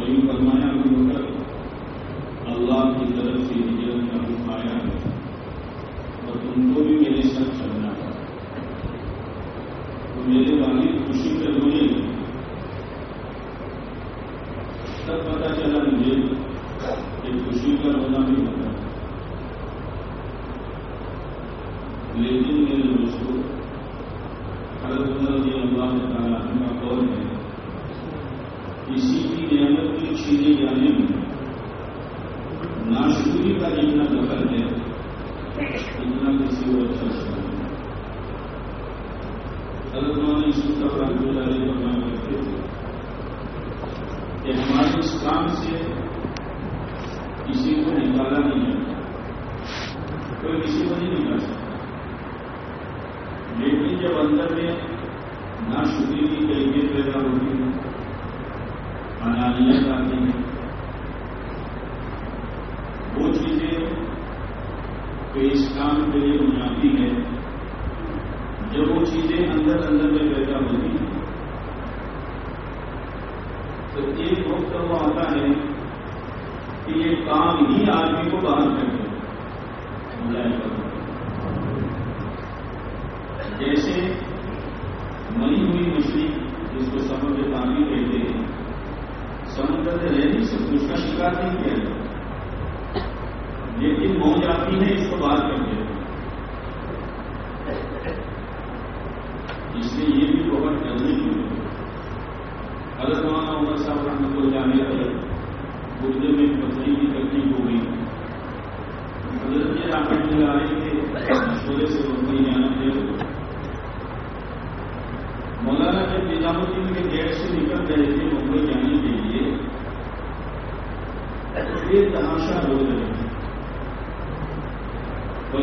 وہی فرمایا کہ کوئی کسی کو نہیں ملا سکتا لیکن جب اندر میں نہ شکری کی کیفیت پیدا ہوتی ہے، انانیت آتی ہے، وہ چیزیں کہ اس کام کے لیے بنیادی ہے رہے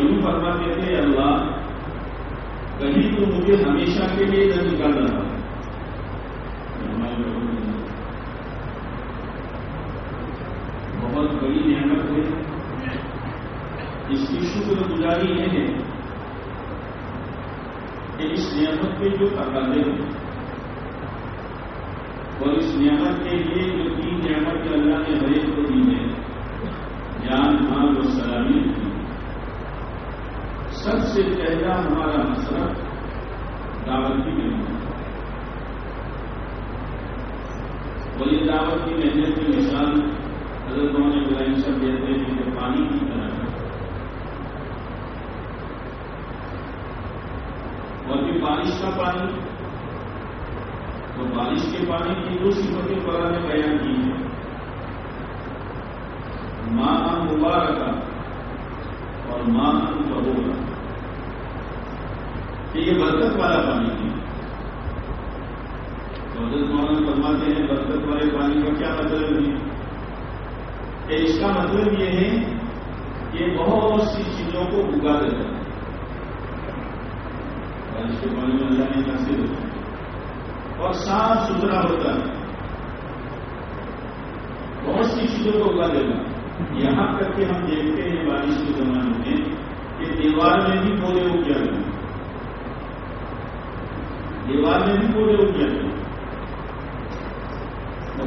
یوں فرماتے تھے اللہ کہیں تو مجھے ہمیشہ کے لیے نہ نکالنا رہا بہت بڑی نعمت ہے۔ اس کی شکر گزاری یہ ہے کہ اس نعمت پہ جو تقاضے ہیں تلاوت کی محنت کی مثال حضرت مولانا ابراہیم صاحب دیتے ہیں کہ پانی کی طرح۔ اور پھر بارش کا پانی۔ اور بارش کے پانی کی دو صفتیں قرآن نے بیان کی ہے ماں مبارکہ اور ماں بہو کا یہ برکت والا پانی۔ حضرت مولانا فرماتے ہیں، برکت والے پانی کا کیا مطلب ہے؟ اس کا مطلب یہ ہے کہ بہت سی چیزوں کو اگا دیتا ہے بارش کے پانی میں اللہ نے حاصل ہوتا اور صاف ستھرا ہوتا ہے۔ بہت سی چیزوں کو اگا دیتا یہاں تک کہ ہم دیکھتے ہیں بارش کے زمانے میں کہ دیوار میں بھی پودے اگ جاتے ہیں۔ دیوار میں بھی پودے اگ جاتے ہیں۔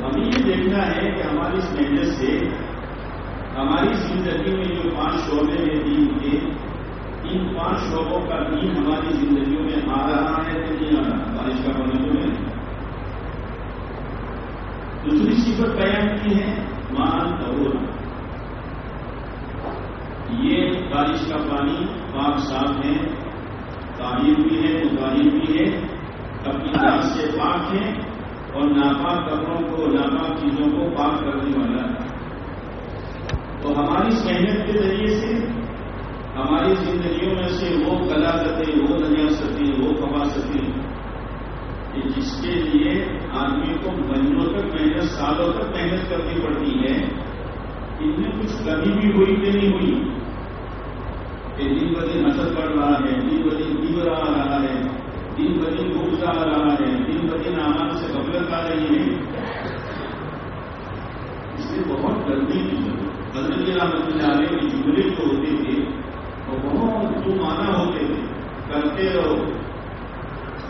ہمیں یہ دیکھنا ہے کہ ہماری اس محنت سے ہماری زندگی میں جو پانچ شعبے ہیں دین کے، ان پانچ شعبوں کا دین ہماری زندگیوں میں آ رہا ہے کہ نہیں آ رہا؟ بارش کا پانی تو نہیں۔ دوسری صفت بیان کی ہے مان اور یہ بارش کا پانی پاک صاف ہے تعلیم بھی ہے متعلیم بھی ہے، اپنی سے پاک ہے۔ اور ناپاک کپڑوں کو، ناپاک چیزوں کو پاک کرنے والا۔ ہے تو ہماری محنت کے ذریعے سے، ہماری زندگیوں میں سے وہ کلا سکیں وہ نیا سکیں وہ کما سکیں جس کے لیے آدمی کو مہینوں تک محنت، سالوں تک محنت کرنی پڑتی ہے، ان میں کچھ کمی بھی ہوئی کہ نہیں ہوئی؟ کہ دن ب دن اثر پڑ رہا ہے، دن ب دن دیور آ رہا ہے، دن ب دن بھوک رہا ہے دن ب سے غفلت آ رہی ہے اس سے بہت گرمی کی ضرورت حضرت رحمت اللہ علیہ کے جملے جو ہوتے تھے وہ بہت تو مانا ہوتے تھے۔ کرتے رہو۔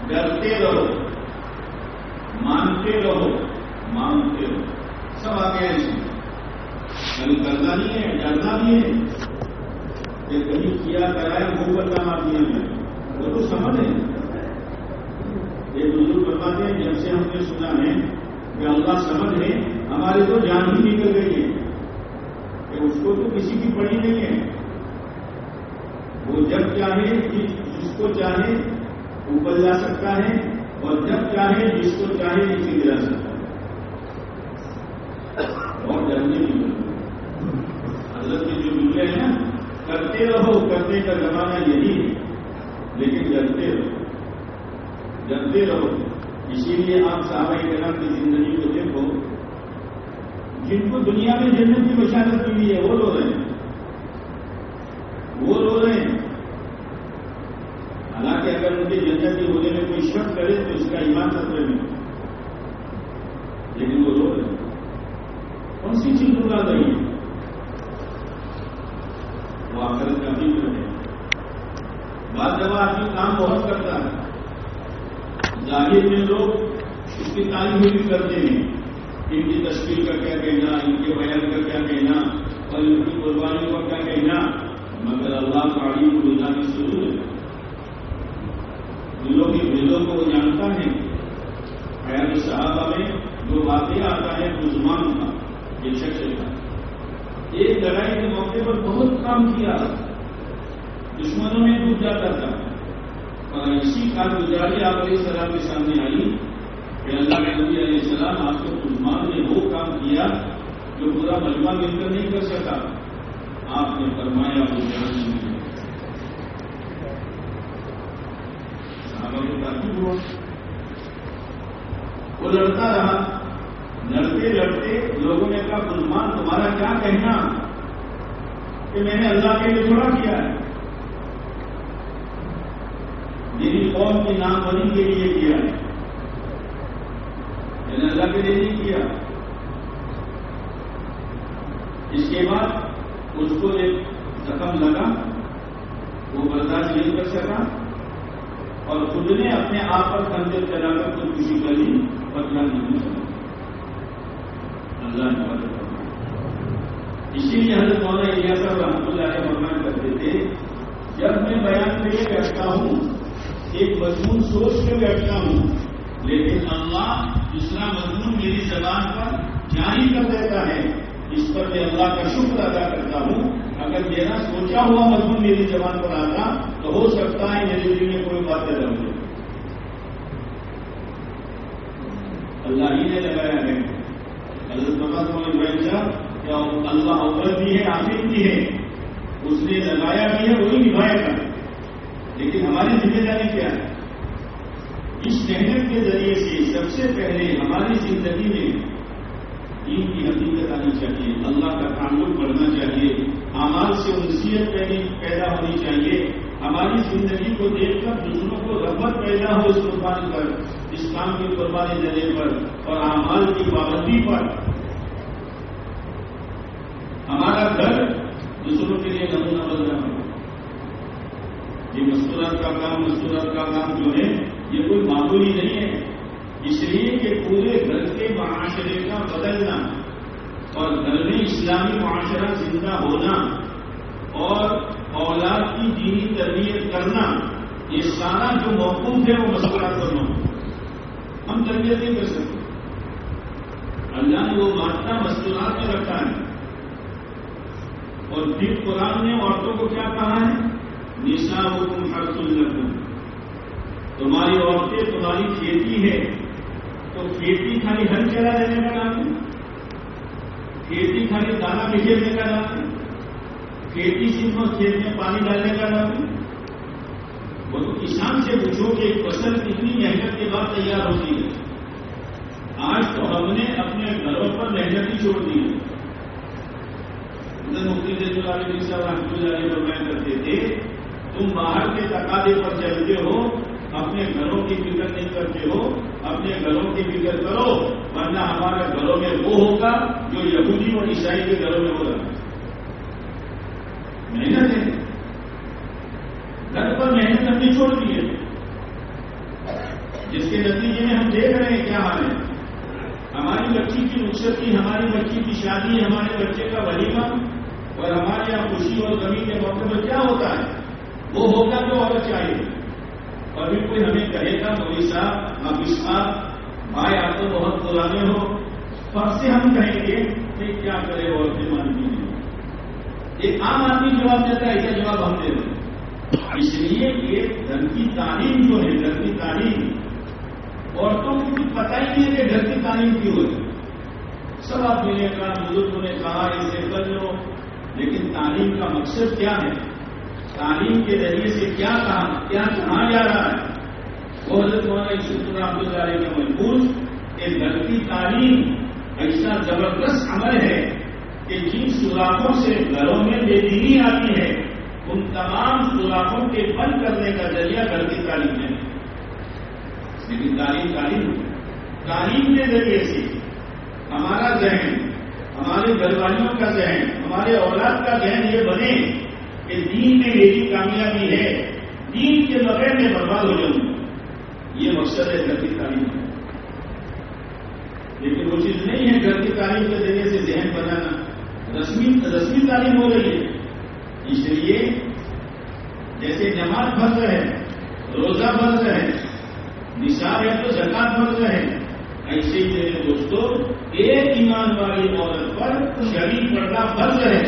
ڈرتے رہو۔ مانتے رہو۔ مانگتے رہو۔ سب آ گیا اس میں کبھی یعنی کرنا نہیں ہے، ڈرنا بھی ہے۔ کہ کہیں کیا کرائے وہ کرنا مار دیا میں وہ تو سمجھ ہے یہ بزرگ بتاتے ہیں، جب سے ہم نے سنا ہے کہ اللہ سمجھ ہے ہماری تو جان ہی نکل گئی ہے۔ کہ اس کو تو کسی کی پڑی نہیں ہے۔ وہ جب چاہے جس کو چاہے اوپر جا سکتا ہے، اور جب چاہے جس کو چاہے نیچے گرا سکتا ہے۔ اور ڈرنے کی حضرت کے جو جملے ہیں نا، کرتے رہو، کرنے کا زمانہ یہی ہے۔ لیکن ڈرتے رہو۔ ڈرتے رہو۔ اسی لیے آپ صحابہ کرام کی زندگی کو دیکھو۔ جن کو دنیا میں جنت کی بشارت ملی ہے، وہ رو رہے ہیں۔ وہ رو رہے ہیں۔ حالانکہ اگر ان کے جنت کے ہونے میں کوئی شک کرے تو اس کا ایمان خطرے میں لیکن وہ رو رہے ہیں کون سی چیز اگا رہی ہے وہ آخر کا بھی ہے بعض جب آدمی کام بہت کرتا ہے ظاہر میں لوگ، اس کی تعلیم بھی کرتے ہیں۔ ان کی تصویر کا کیا کہنا، ان کے بیان کا کیا کہنا، اور ان کی قربانی کا کیا کہنا۔ مگر اللہ کا علیم کو کی ضرور ہے۔ دلوں کی دلوں کو وہ جانتا ہے۔ خیال صحابہ میں جو واقعہ آتا ہے مسلمان کا، یہ شخص کا ایک لڑائی کے موقع پر بہت کام کیا۔ دشمنوں میں ڈوب جاتا تھا۔ اور اسی کارگزاری آپ علیہ السلام کے سامنے آئی کہ اللہ کے نبی علیہ السلام آپ کو مسلمان نے وہ کام کیا جو پورا مجمع مل کر نہیں کر سکا۔ آپ نے فرمایا وہ جان نہیں ہوا۔ وہ لڑتا رہا۔ لڑتے لڑتے لوگوں نے کہا مسلمان تمہارا کیا کہنا؟ کہ میں نے اللہ کے لیے تھوڑا کیا ہے میری قوم کی نام بنی کے لیے کیا؟ میں اللہ کے لیے نہیں کیا۔ اس کے بعد اس کو ایک زخم لگا، وہ برداشت نہیں کر سکا اور خود نے اپنے آپ پر کنجر چلا کر خودکشی کر لی، بدلا نہیں سکا۔ اللہ نے مدد اسی لیے حضرت مولانا صاحب رحمۃ اللہ علیہ فرمان کرتے تھے، جب میں بیان کے لیے بیٹھتا ہوں ایک مضمون سوچ کے بیٹھتا ہوں۔ لیکن اللہ دوسرا مضمون میری زبان پر جاری کر دیتا ہے۔ اس پر میں اللہ کا شکر ادا کرتا ہوں۔ اگر میرا سوچا ہوا مضمون میری زبان پر آتا تو ہو سکتا ہے میرے دل میں کوئی بات رہ جائے۔ اللہ ہی نے لگایا ہے۔ حضرت محمد کیا اللہ اول بھی ہے آخر بھی ہے۔ اس نے لگایا بھی ہے، وہی نبھائے گا لیکن ہماری ذمہ داری کیا ہے؟ اس محنت کے ذریعے سے سب سے پہلے ہماری زندگی میں دین کی حقیقت آنی چاہیے، اللہ کا تعلق بڑھنا چاہیے امال سے انسیت پیدا ہونی چاہیے، ہماری زندگی کو دیکھ کر دوسروں کو رغبت پیدا ہو اس قربانی پر، اسلام کی قربانی دینے پر اور امال کی پابندی پر۔ ہمارا گھر دوسروں کے لیے نمونہ بن رہا ہو یہ مستورات کا کام مستورات کا کام جو ہے، یہ کوئی معمولی نہیں ہے۔ اس لیے کہ پورے گھر کے معاشرے کا بدلنا اور گھر میں اسلامی معاشرہ زندہ ہونا اور اولاد کی دینی تربیت کرنا، یہ سارا جو موقوف ہے وہ مسئلہ کرنا ہم تربیت نہیں کر سکتے۔ اللہ نے وہ مادہ مستورات میں رکھا ہے۔ اور پھر قرآن نے عورتوں کو کیا کہا ہے؟ نشا حکم ہر تمہاری عورتیں تمہاری کھیتی ہے، تو کھیتی خالی ہل چلا دینے کا نام ہے کھیتی خالی دانا بکھیرنے کا نام ہے کھیتی صرف کھیت میں پانی ڈالنے کا نام ہے وہ تو کسان سے پوچھو کہ ایک فصل کتنی محنت کے بعد تیار ہوتی ہے۔ آج تو ہم نے اپنے گھروں پر محنت ہی چھوڑ دی ہے۔ مفتی صاحب رحمۃ اللہ علیہ میں کرتے تھے تم باہر کے تقاضے پر چلتے ہو، اپنے گھروں کی فکر نہیں کرتے ہو، اپنے گھروں کی فکر کرو، ورنہ ہمارے گھروں میں وہ ہوگا جو یہودی اور عیسائی کے گھروں میں ہوگا۔ محنت ہے۔ گھر پر محنت ہم نے چھوڑ دی ہے۔ جس کے نتیجے میں ہم دیکھ رہے ہیں کیا حال ہے۔ ہماری بچی کی رخصتی ہماری بچی کی شادی، ہمارے بچے کا ولیمہ اور ہمارے یہاں خوشی اور کمی کے موقع پر کیا ہوتا ہے؟ وہ ہوگا جو اور چاہیے۔ اور بھی کوئی ہمیں کہے گا مولی صاحب حافظ صاحب بھائی، آپ تو بہت پرانے ہو۔ فرض سے ہم کہیں گے کہ کیا کرے اور مانتی نہیں ایک عام آدمی جواب دیتا ہے، ایسا جواب ہم دے رہے اس لیے کہ گھر کی تعلیم جو ہے، گھر کی تعلیم، عورتوں کو کچھ پتا ہی نہیں ہے کہ گھر کی تعلیم کی ہو سب آپ نے کہا بزرگوں نے کہا اسے کر لو۔ لیکن تعلیم کا مقصد کیا ہے؟ تعلیم کے ذریعے سے کیا کہا کیا کہا جا رہا ہے؟ وہ حضرت مولانا شکر عبد اللہ کا محفوظ کہ گھر کی تعلیم، ایسا زبردست عمل ہے کہ جن سوراخوں سے گھروں میں بے دینی آتی ہے، ان تمام سوراخوں کے بند کرنے کا ذریعہ گھر کی تعلیم ہے۔ لیکن تعلیم تعلیم تعلیم کے ذریعے سے ہمارا ذہن، ہمارے گھر والیوں کا ذہن، ہمارے اولاد کا ذہن یہ بنے کہ دین میں میری کامیابی ہے دین کے بغیر میں برباد ہو جاؤں یہ مقصد ہے گھر کی تعلیم لیکن وہ چیز نہیں ہے گھر کی تعلیم کے ذریعے سے ذہن بنانا رسمی رسمی تعلیم ہو رہی ہے اس لیے جیسے جماعت فرض ہے روزہ فرض ہے نثار ہے تو زکات فرض ہے ایسے ہی میرے دوستوں ایک ایمان والی عورت پر شریف پردہ فرض ہے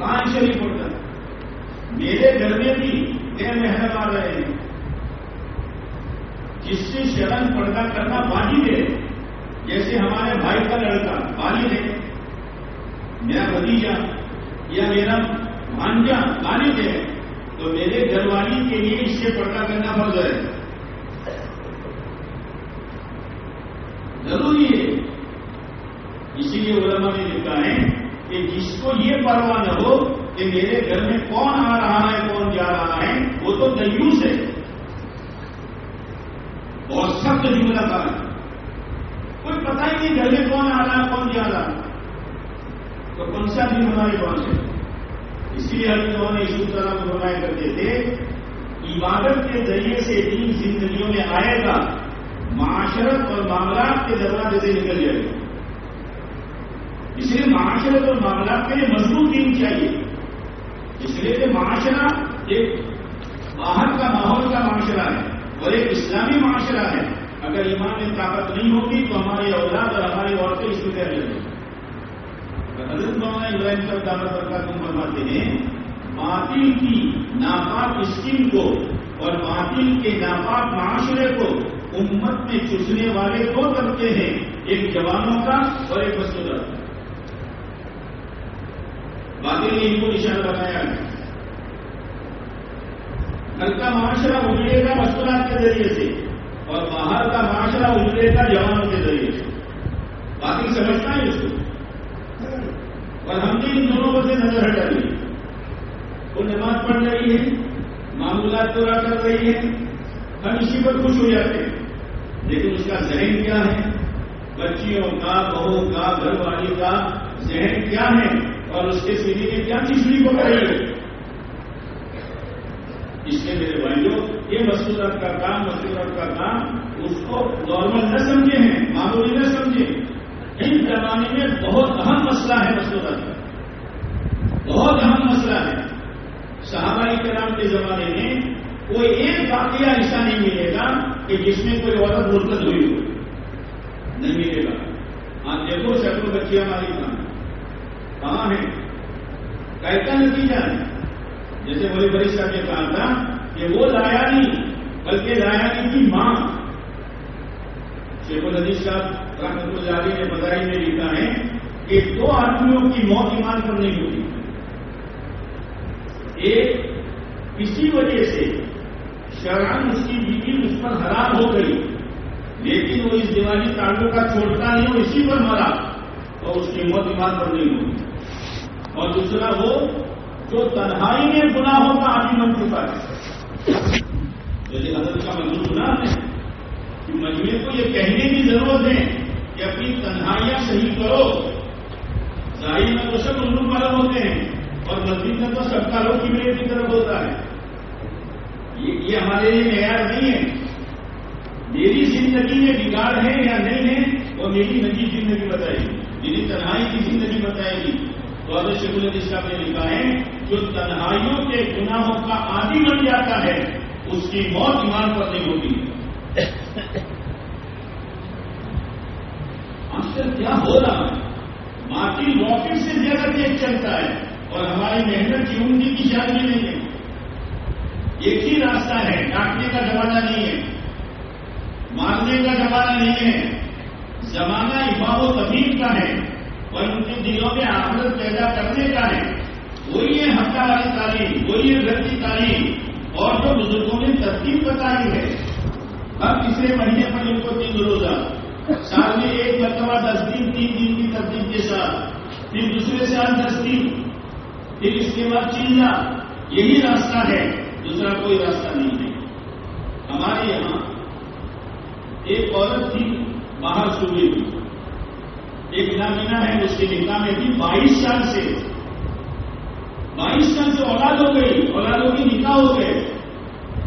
کہاں شریف پڑتا میرے گھر میں بھی غیر محرم آ رہے ہیں۔ جس سے شرم پردہ کرنا واجب ہے، جیسے ہمارے بھائی کا لڑکا والد ہے۔ میرا بھتیجا یا میرا بھانجا والد ہے، تو میرے گھر والی کے لیے اس سے پردہ کرنا فرض ہے۔ ضروری ہے۔ اسی لیے علماء نے لکھا ہے کہ جس کو یہ پرواہ نہ ہو کہ میرے گھر میں کون آ رہا ہے، کون جا رہا ہے، وہ تو دیوس ہے۔ بہت سخت جملہ کا کوئی پتہ ہی نہیں گھر میں کون آ رہا ہے، کون جا رہا ہے۔ تو کون سا دن ہمارے پاس ہے؟ اسی لیے ہم لوگوں نے اس طرح کو بنایا کرتے تھے عبادت کے ذریعے سے دین زندگیوں میں آئے گا، معاشرت اور معاملات کے دروازے سے نکل جائے گا۔ اس لیے معاشرت اور معاملات کے لیے مضبوط دین چاہیے۔ اس لیے کہ معاشرہ ایک باہر کا ماحول کا معاشرہ ہے اور ایک اسلامی معاشرہ ہے۔ اگر ایمان میں طاقت نہیں ہوگی تو ہماری اولاد اور ہماری عورتیں اس کو کہہ لیں حضرت مولانا ابراہیم صاحب دعوت برکات تم فرماتے ہیں، باطل کی ناپاک اسکیم کو اور باطل کے ناپاک معاشرے کو امت میں چسنے والے دو طبقے ہیں، ایک جوانوں کا اور ایک بچوں کا۔ باقی نے ان کو نشان بتایا گھر کا معاشرہ اجڑے گا مسکرات کے ذریعے سے اور باہر کا معاشرہ اجڑے گا جوانوں کے ذریعے سے۔ باقی سمجھتا ہے اس کو۔ اور ہم نے ان دونوں سے نظر ہٹا لی وہ نماز پڑھ رہی ہے معمولات پورا کر رہی ہے ہم اسی پر خوش ہو جاتے ہیں۔ لیکن اس کا ذہن کیا ہے؟ بچیوں کا، بہو کا، گھر والی کا ذہن کیا ہے؟ اور اس کے سینے میں کیا کھچڑی کو کرے گا اس لیے میرے بھائیوں، یہ مسورت کا کام مسورت کا کام اس کو نارمل نہ سمجھے ہیں، معمولی نہ سمجھے ان زمانے میں بہت اہم مسئلہ ہے مسورت کا۔ بہت اہم مسئلہ ہے۔ صحابہ کرام کے زمانے میں کوئی ایک واقعہ ایسا نہیں ملے گا کہ جس میں کوئی عورت مرتد ہوئی ہو۔ نہیں ملے گا۔ آپ دیکھو سینکڑوں بچی ہماری کہاں کہاں ہے کیسا نتیجہ ہے جیسے بڑے بڑی صاحب نے کہا تھا کہ وہ لایا نہیں، بلکہ لایا نہیں کی ماں۔ شیخ الدیش صاحب رحمت اللہ نے بدائی میں لکھا ہے کہ دو آدمیوں کی موت ایمان پر نہیں ہوتی ایک کسی وجہ سے شران اس کی بیوی اس پر حرام ہو گئی، لیکن وہ اس دیوالی تعلق کا چھوڑتا نہیں، وہ اسی پر مرا اور اس کی موت ایمان پر نہیں ہوتی اور دوسرا وہ جو تنہائی میں گناہوں کا آدمی بن چکا ہے۔ جیسے حضرت کا منظور سنا ہے۔ کہ مجمے کو یہ کہنے کی ضرورت ہے کہ اپنی تنہائیاں صحیح کرو۔ ظاہر میں تو سب اردو معلوم ہوتے ہیں اور مسجد میں تو سب کا لوگ کی کی طرف ہوتا ہے۔ یہ ہمارے لیے معیار نہیں ہے۔ میری زندگی میں بگاڑ ہے یا نہیں ہے، وہ میری نجی زندگی بتائے گی۔ میری تنہائی کی زندگی بتائے گی۔ تو حضرت شیخ الدی نے لکھا ہے، جو تنہائیوں کے گناہوں کا عادی بن جاتا ہے، اس کی موت ایمان پر نہیں ہوتی۔ آج کل کیا ہو رہا ہے؟ مارٹین راکٹ سے زیادہ تیز چلتا ہے اور ہماری محنت کی عمدی کی شادی نہیں ہے۔ ایک ہی راستہ ہے، ڈانٹنے کا زمانہ نہیں ہے۔ مارنے کا زمانہ نہیں ہے۔ زمانہ امام و تبیب کا ہے۔ اور ان کے دلوں میں آمدت پیدا کرنے کا ہے۔ وہی ہے ہفتہ والی تعلیم، وہی ہے گھر کی تعلیم۔ اور جو بزرگوں نے ترتیب بتائی ہے ہر تیسرے مہینے پر ان کو تین روزہ، سال میں ایک مرتبہ دس دن، تین دن کی ترتیب کے ساتھ، پھر دوسرے سال دس دن، پھر اس کے بعد چیزا یہی راستہ ہے، دوسرا کوئی راستہ نہیں ہے۔ ہمارے یہاں ایک عورت تھی باہر صوبے کی ایک نامینا ہے اس کے نکاح میں تھی بائیس سال سے بائیس سال سے اولاد ہو گئی اولادوں کی نکاح ہو گئے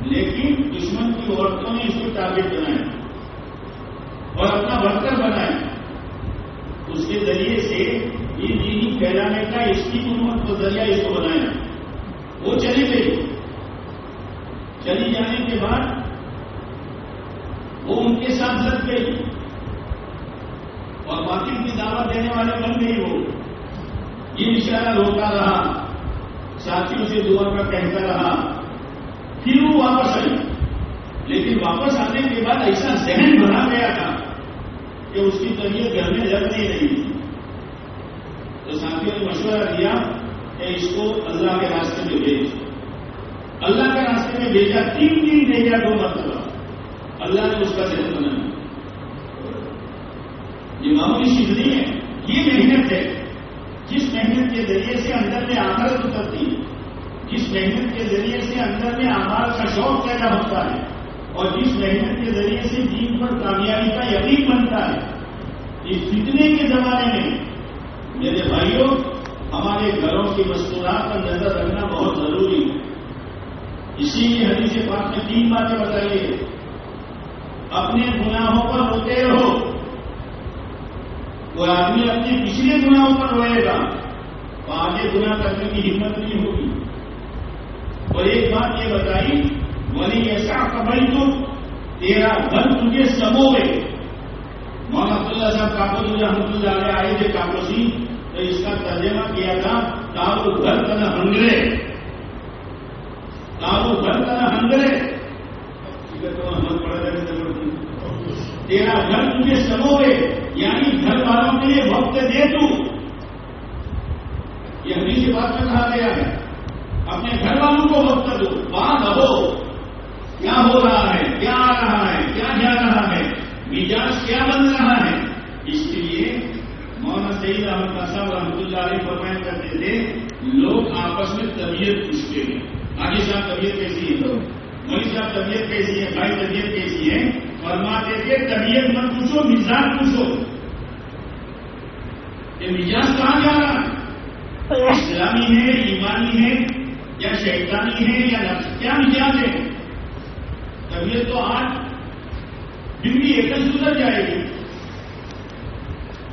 لیکن دشمن کی عورتوں نے اس کو ٹارگیٹ بنایا اور اپنا ورکر بنایا اس کے ذریعے سے یہ دینی پھیلانے کا اس کی حکومت کو ذریعہ اس کو بنایا وہ چلی گئی چلی جانے کے بعد وہ ان کے ساتھ لگ گئی اور باقی کی دعوت دینے والے بن گئی وہ یہ اشارہ روکا رہا ساتھیوں سے دعا کا کہتا رہا پھر وہ واپس آئی لیکن واپس آنے کے بعد ایسا ذہن بنا گیا تھا کہ اس کی طبیعت گھر میں لگ نہیں رہی تھی تو ساتھیوں نے مشورہ دیا کہ اس کو اللہ کے راستے میں بھیج اللہ کے راستے میں بھیجا تین دن بھیجا دو مرتبہ اللہ نے اس کا ذہن بنایا یہ معمولی چیز نہیں ہے یہ محنت ہے جس محنت کے ذریعے سے اندر میں آمرت اترتی ہے۔ جس محنت کے ذریعے سے اندر میں آمار کا شوق پیدا ہوتا ہے اور جس محنت کے ذریعے سے دین پر کامیابی کا یقین بنتا ہے۔ اس فتنے کے زمانے میں میرے بھائیوں، ہمارے گھروں کی مستورات پر نظر رکھنا بہت ضروری ہے۔ اسی لیے حدیث پاک نے تین باتیں بتائیے اپنے گناہوں پر روتے رہو۔ وہ آدمی اپنے پچھلے گناہوں پر روئے گا آگے گنا کرنے کی ہمت نہیں ہوگی اور ایک بات یہ بتائی، ولی ایسا قبل تو تیرا گھر تجھے سموے مولانا عبداللہ صاحب کاپوس رحمت اللہ علیہ آئے تھے کاپوسی تو اس کا ترجمہ کیا تھا تاؤ گھر کا ہنگرے۔ تاؤ گھر کا ہنگرے۔ تیرا گھر تجھے سموے یعنی گھر والوں کے لیے وقت دے تو۔ یہ ہمیں سے بات میں کہا گیا ہے۔ اپنے گھر والوں کو وقت دو۔ وہاں رہو کیا ہو رہا ہے؟ کیا آ رہا ہے؟ کیا جا رہا ہے؟ مزاج کیا بن رہا ہے؟ اس کے لیے مولانا سعید احمد صاحب رحمۃ اللہ علیہ فرمائن کرتے تھے، لوگ آپس میں طبیعت پوچھتے ہیں۔ آگے صاحب، طبیعت کیسی ہے؟ مولوی صاحب، طبیعت کیسی ہے؟ بھائی، طبیعت کیسی ہے؟ فرماتے تھے، طبیعت مت پوچھو، مزاج پوچھو۔ کہ مزاج کہاں جا رہا ہے؟ اسلامی ہے ایمانی ہے یا شیطانی ہے یا نفس، کیا مزاج ہے؟ طبیعت تو آج دن بھی ایک گزر جائے گی۔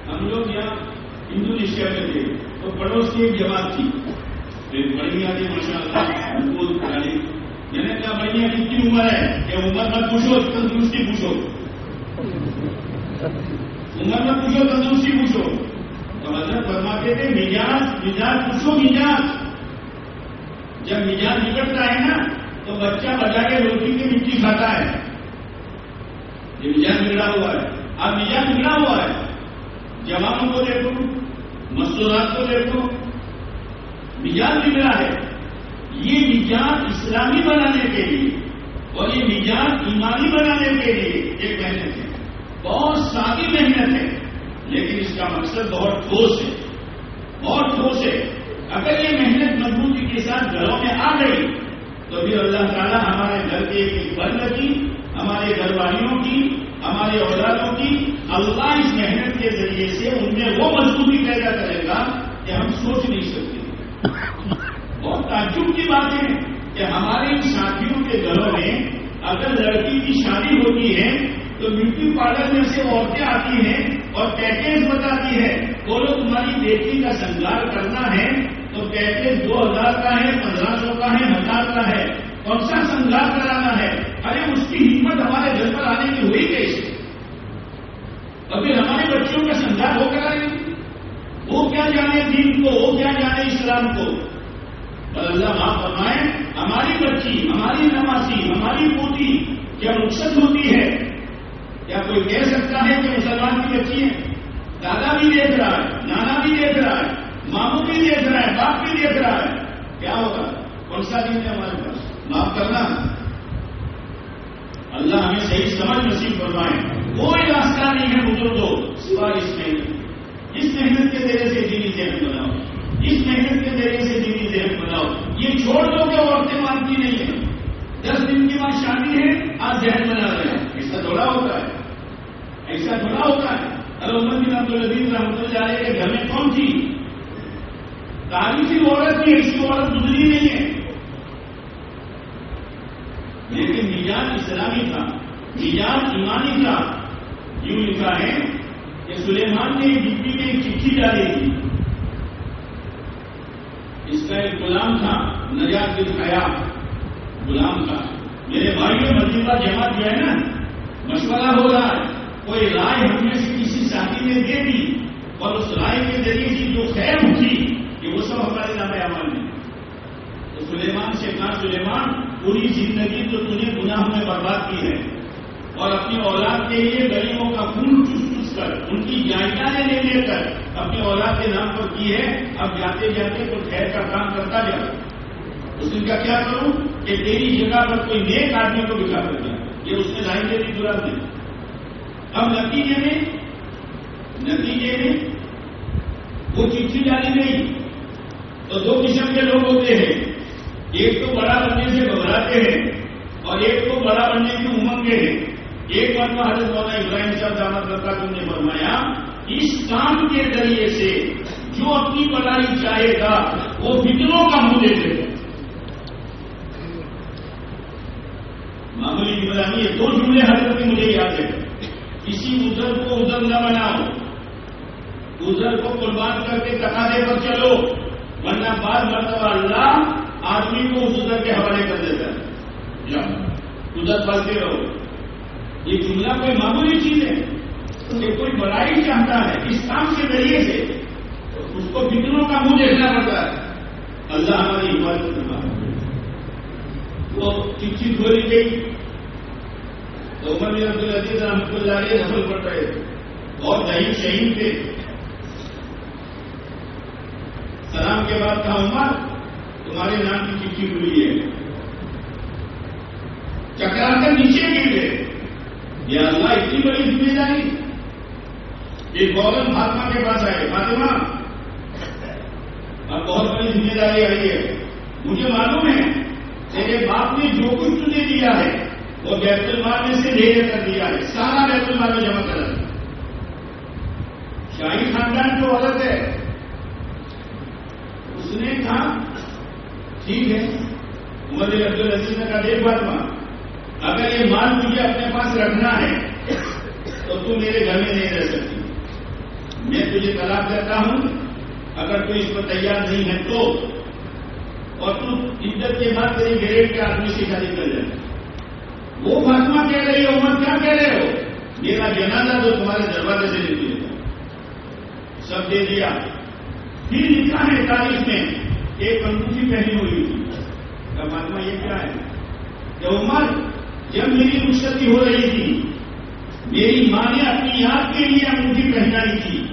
ہم لوگ یہاں انڈونیشیا میں تھے، تو پڑوس کی ایک جماعت تھی۔ بڑھیا تھی ماشاء اللہ میں نے کہا بڑھیا کتنی عمر ہے؟ کہ عمر مت پوچھو، تندرستی پوچھو۔ عمر مت پوچھو، تندرستی پوچھو۔ حضرت فرماتے تھے مزاج مزاج پوچھو مزاج۔ جب مزاج نکلتا ہے نا، تو بچہ بچا کے روٹی کی مٹی کھاتا ہے۔ یہ مزاج بگڑا ہوا ہے۔ اب مزاج بگڑا ہوا ہے۔ جوانوں کو دیکھو، مستورات کو دیکھو، مزاج بگڑا ہے۔ یہ مزاج اسلامی بنانے کے لیے اور یہ مزاج ایمانی بنانے کے لیے ایک محنت ہے۔ بہت سادی محنت ہے۔ لیکن اس کا مقصد بہت ٹھوس ہے، بہت ٹھوس ہے۔ اگر یہ محنت مضبوطی کے ساتھ گھروں میں آ گئی، تو پھر اللہ تعالیٰ ہمارے گھر کے ایک بند کی، ہمارے گھر والیوں کی، ہمارے اولادوں کی، اللہ اس محنت کے ذریعے سے ان میں وہ مضبوطی پیدا کرے گا کہ ہم سوچ نہیں سکتے۔ بہت تعجب کی بات ہے کہ ہمارے ساتھیوں کے گھروں میں اگر لڑکی کی شادی ہوتی ہے، تو بیوٹی پارلر میں سے عورتیں آتی ہیں اور پیکیج بتاتی ہے بولو تمہاری بیٹی کا سنگار کرنا ہے تو پیکیج دو ہزار کا ہے، پندرہ سو کا ہے، ہزار کا ہے، کون سا سنگار کرانا ہے؟ ارے، اس کی ہمت ہمارے گھر پر آنے کی ہوئی کیسے ابھی ہمارے بچوں کا سنگار ہو کر آئے وہ کیا جانے دین کو، وہ کیا جانے اسلام کو؟ اللہ معاف فرمائے، ہماری بچی، ہماری نمازی ہماری پوتی کیا مقصد ہوتی ہے؟ کیا کوئی کہہ سکتا ہے کہ مسلمان کی بچی ہے دادا بھی دیکھ رہا ہے، نانا بھی دیکھ رہا ہے، ماموں بھی دیکھ رہا ہے، باپ بھی دیکھ رہا ہے۔ کیا ہوگا؟ کون سا دن ہے ہمارے پاس؟ معاف کرنا۔ اللہ ہمیں صحیح سمجھ نصیب فرمائے۔ کوئی راستہ نہیں ہے بزرگوں سوائے اس محنت اس محنت کے ذریعے سے دینی ذہن بناؤ۔ اس محنت کے ذریعے سے دینی ذہن بناؤ یہ چھوڑ دو کہ عورتیں مانتی نہیں ہیں دس دن کے بعد شادی ہے آج ذہن بنا رہے ہیں ایسا تھوڑا ہوتا ہے ایسا تھوڑا ہوتا ہے ارے عمر بن عبد الدین رحمۃ اللہ علیہ کے گھر میں کون تھی؟ تاریخی عورت تھی ایسی عورت گزری نہیں ہے۔ لیکن مزاج اسلامی تھا مزاج ایمانی تھا۔ یوں لکھا ہے کہ سلیمان نے ڈپٹی میں ایک چٹھی ڈالی تھی۔ اس کا ایک غلام تھا، نجات بن خیا غلام تھا۔ میرے بھائی نے مسجدہ جمع کیا ہے نا، مشورہ ہو رہا ہے، کوئی رائے ہم میں سے کسی ساتھی نے دے دی اور اس رائے کے ذریعے سے جو خیر اٹھی کہ وہ سب ہمارے نام عمل میں تو سلیمان سے کہا، سلیمان، پوری زندگی تو تھی گناہ میں برباد کی ہے اور اپنی اولاد کے لیے غریبوں کا خون چس چس کر، ان کی جائیدادیں لے لے کر اپنی اولاد کے نام پر کی ہے۔ اب جاتے جاتے تو خیر کا کام کرتا جا۔ اس دن کا کیا کروں؟ کہ تیری جگہ پر کوئی نیک آدمی کو بکھا کر دیا۔ یہ اس نے لائن دے دی پورا دن اب نتیجے میں نتیجے میں وہ چٹھی ڈالی نہیں۔ تو دو قسم کے لوگ ہوتے ہیں۔ ایک تو بڑا بننے سے گھبراتے ہیں اور ایک تو بڑا بننے کی امنگ ہے ایک بار حضرت مولانا ابراہیم صاحب دامت کرتا تم نے فرمایا، اس کام کے ذریعے سے جو اپنی بڑائی چاہے گا، وہ فکروں کا منہ دیتے گا معمولی نگرانی یہ دو جملے حضرت مجھے یاد ہے کسی ادھر کو ادھر نہ بناؤ۔ ادھر کو قربان کر کے تقاضے پر چلو، ورنہ بعد مرتبہ اللہ آدمی کو ادھر کے حوالے کر دیتا ہے۔ ادھر پھنستے رہو۔ یہ جملہ کوئی معمولی چیز ہے۔ کہ کوئی بڑائی چاہتا ہے اس کام کے ذریعے سے اس کو فکروں کا منہ دیکھنا پڑتا ہے۔ اللہ ہماری حفاظت وہ چٹھی کھولی گئی تو عمر عبد العزیز رحمۃ اللہ علیہ نفل پڑ رہے تھے اور دہی شہید تھے۔ کے بعد کہا عمر، تمہارے نام کی چٹھی ملی ہے۔ چکرا کر نیچے گر گئے۔ یہ اللہ، اتنی بڑی ذمہ داری۔ ایک گورن مہاتما کے پاس آئے۔ فاطمہ، اب بہت بڑی ذمہ داری آئی ہے۔ مجھے معلوم ہے تیرے باپ نے جو کچھ تجھے دیا ہے، وہ بیت المال میں سے لے لے کر دیا ہے۔ سارا بیت المال میں جمع کر شاہی خاندان جو عورت ہے اس نے کہا، ٹھیک ہے، عمر عبد العزیز نے کہا، دیکھ بات ماں، اگر یہ مال مجھے اپنے پاس رکھنا ہے، تو تم میرے گھر میں نہیں رہ سکتی۔ میں تجھے طلاق دیتا ہوں، اگر تو اس پر تیار نہیں ہے تو۔ اور تم عزت کے بعد تیری گریڈ کے آدمی سے شادی کر جائے وہ فاطمہ کہہ رہی ہو، عمر کیا کہہ رہے ہو؟ میرا جنازہ تو تمہارے دروازے سے نکلے سب دے دیا۔ پھر لکھا تاریخ میں ایک انگوٹھی پہنی ہوئی تھی یہ کیا ہے؟ کہ عمر جب میری رخصتی ہو رہی تھی، میری ماں نے اپنی یاد کے لیے انگوٹھی پہنائی تھی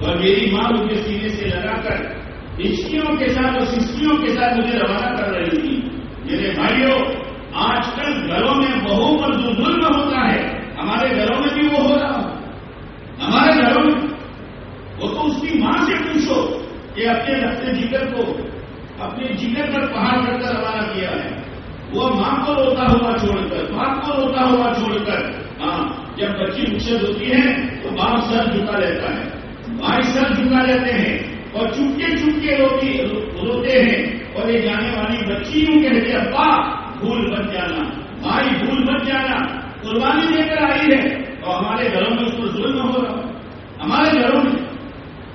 اور میری ماں مجھے سینے سے لگا کر رشتوں کے ساتھ اور سسٹیوں کے ساتھ مجھے روانہ کر رہی تھی۔ میرے بھائیوں، آج کل گھروں میں بہو پر جو ظلم ہوتا ہے، ہمارے گھروں میں بھی وہ ہو رہا ہمارے گھروں میں وہ تو اس کی ماں سے پوچھو کہ اپنے اپنے جگر کو اپنے جگر پر پہاڑ کر کر روانہ کیا ہے۔ وہ ماں کو روتا ہوا چھوڑ کر، باپ کو روتا ہوا چھوڑ کر۔ ہاں جب بچی مقصد ہوتی ہے تو باپ سر جھکا لیتا ہے۔ بھائی سر جھکا لیتے ہیں اور چپکے چپکے روتی، روتے ہیں۔ اور یہ جانے والی بچی یوں کہتے ابا، بھول بچ جانا۔ بھائی، بھول بچ جانا۔ قربانی لے کر آئی ہے۔ اور ہمارے گھروں میں اس پر ظلم ہو رہا۔ ہمارے گھروں میں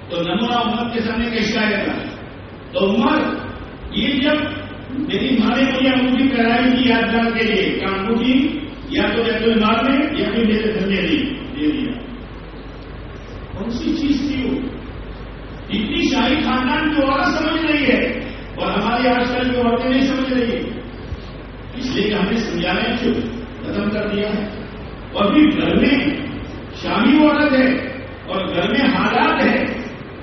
تو نمونہ امت کے سامنے کیسا آئے گا تو عمر یہ جب میری ماں نے مجھے انگوٹھی کرائی تھی یادگار کے لیے کہ انگوٹھی؟ یا تو بیت المال میں یا پھر میرے گھر میں دے دیا۔ کون سی چیز تھی وہ؟ اتنی شاہی خاندان کی عورت سمجھ رہی ہے اور ہماری آج کل کی عورتیں نہیں سمجھ رہی۔ ہے اس لیے کہ ہمیں سمجھانے جو ختم کر دیا ہے۔ اور پھر گھر میں شامی عورت ہے اور گھر میں حالات ہے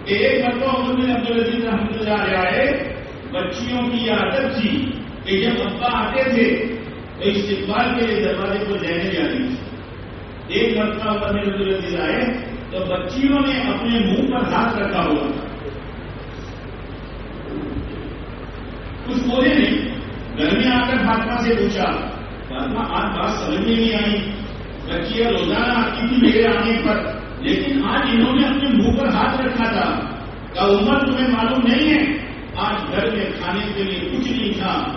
کہ ایک مرتبہ عمر بن عبد العزیز رحمۃ اللہ علیہ آئے، بچیوں کی یہ عادت تھی کہ جب ابا آتے تھے، تو استقبال کے لیے دروازے کو دینے جاتی تھی ایک مرتبہ عمر بن عبد العزیز آئے، تو بچیوں نے اپنے منہ پر ہاتھ رکھا ہوا۔ تھا کچھ بولے نہیں گھر میں آ کر فاطمہ سے پوچھا، فاطمہ، آج بات سمجھ میں نہیں آئی۔ بچیاں روزانہ آتی تھی میرے آنے پر۔ لیکن ہاں، آج انہوں نے اپنے منہ پر ہاتھ رکھا تھا کا عمر تمہیں معلوم نہیں ہے؟ آج گھر میں کھانے کے لیے کچھ نہیں تھا۔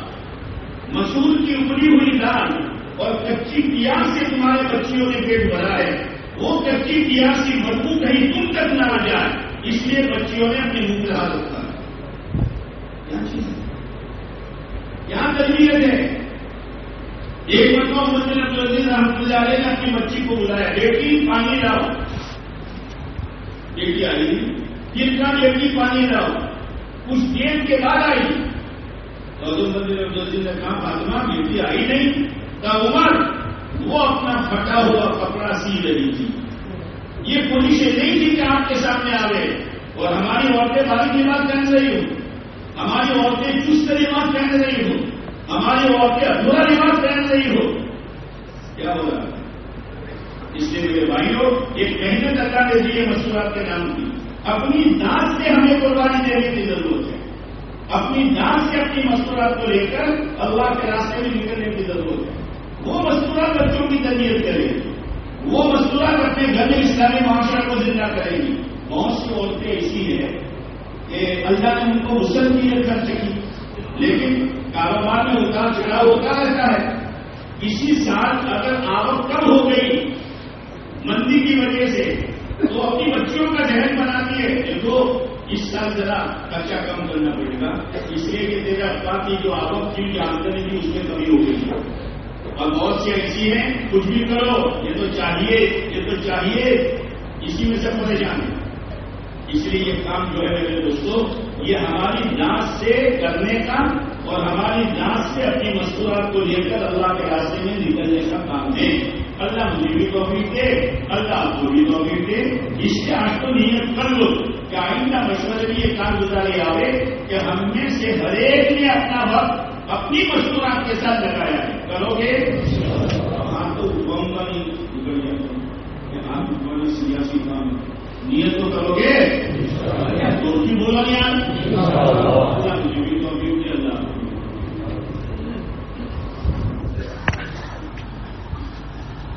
مسور کی اپنی ہوئی دال اور کچی پیاز سے تمہارے بچیوں نے پیٹ بھرا ہے۔ وہ کچی پیاز کی بدبو کہیں تم تک نہ آ جائے۔ اس لیے بچیوں نے اپنے منہ پر ہاتھ رکھا۔ کیا ہے۔ تربیت ہے۔ ایک مرتبہ مسلم عبد العزیز اللہ علیہ نے اپنی بچی کو بلایا، بیٹی، پانی لاؤ۔ بیٹی آئی کتنا بیٹی پانی لاؤ۔ کچھ دیر کے بعد آئی۔ تو مسلم عبد العزیز نے کہا، فاطمہ، بیٹی آئی نہیں۔ کا عمر، وہ اپنا پھٹا ہوا کپڑا سی رہی تھی۔ یہ پولیس نہیں تھی کہ آپ کے سامنے آوے اور ہماری عورتیں باری کی بات کہہ رہی ہوں۔ ہماری عورتیں چست نماز پہن رہی ہو ہماری عورتیں ادھورا نماز پہن رہی ہو کیا ہو رہا اس لیے میرے بھائیوں ایک محنت اللہ نے دی ہے مصنوعات کے نام کی۔ اپنی دانت سے ہمیں قربانی دینے کی ضرورت ہے۔ اپنی دانت سے اپنی مصنوعات کو لے کر اللہ کے راستے میں نکلنے کی ضرورت ہے۔ وہ مصنوعات بچوں کی تربیت کرے گی۔ وہ مصنوعات اپنے گھر میں اسلامی معاشرہ کو زندہ کرے گی۔ بہت سی عورتیں ایسی ہیں کہ اللہ نے ان کو غسل کی کر سکی لیکن کاروبار میں اتار چڑھاؤ ہوتا رہتا ہے۔ اسی سال اگر آوک کم ہو گئی مندی کی وجہ سے تو اپنی بچیوں کا ذہن بناتی ہے کہ تو اس سال ذرا خرچہ کم کرنا پڑے گا۔ اس لیے کہ تیرا ابا کی جو آوک تھی جو آمدنی تھی، اس میں کمی ہو گئی۔ اور بہت سی ایسی ہیں، کچھ بھی کرو، یہ تو چاہیے، یہ تو چاہیے۔ اسی میں سے پریشان ہے اس لیے یہ کام جو ہے میرے دوستوں یہ ہماری ناچ سے کرنے کا اور ہماری ناچ سے اپنی مستورات کو لے کر اللہ کے راستے میں نکلنے کا کام ہے۔ اللہ مجھے بھی توفیق دے اللہ آپ کو بھی توفیق دے۔ اس سے آج تو نیت کر لو کہ آئندہ مشورے بھی یہ کام گزارے آئے کہ ہم میں سے ہر ایک نے اپنا وقت اپنی مشورات کے ساتھ لگایا کرو گے؟ ہاں تو قوم کا نہیں نکل جاتا کہ حکومت سیاسی کام نیت تو کرو گے؟ دوستی بولا یار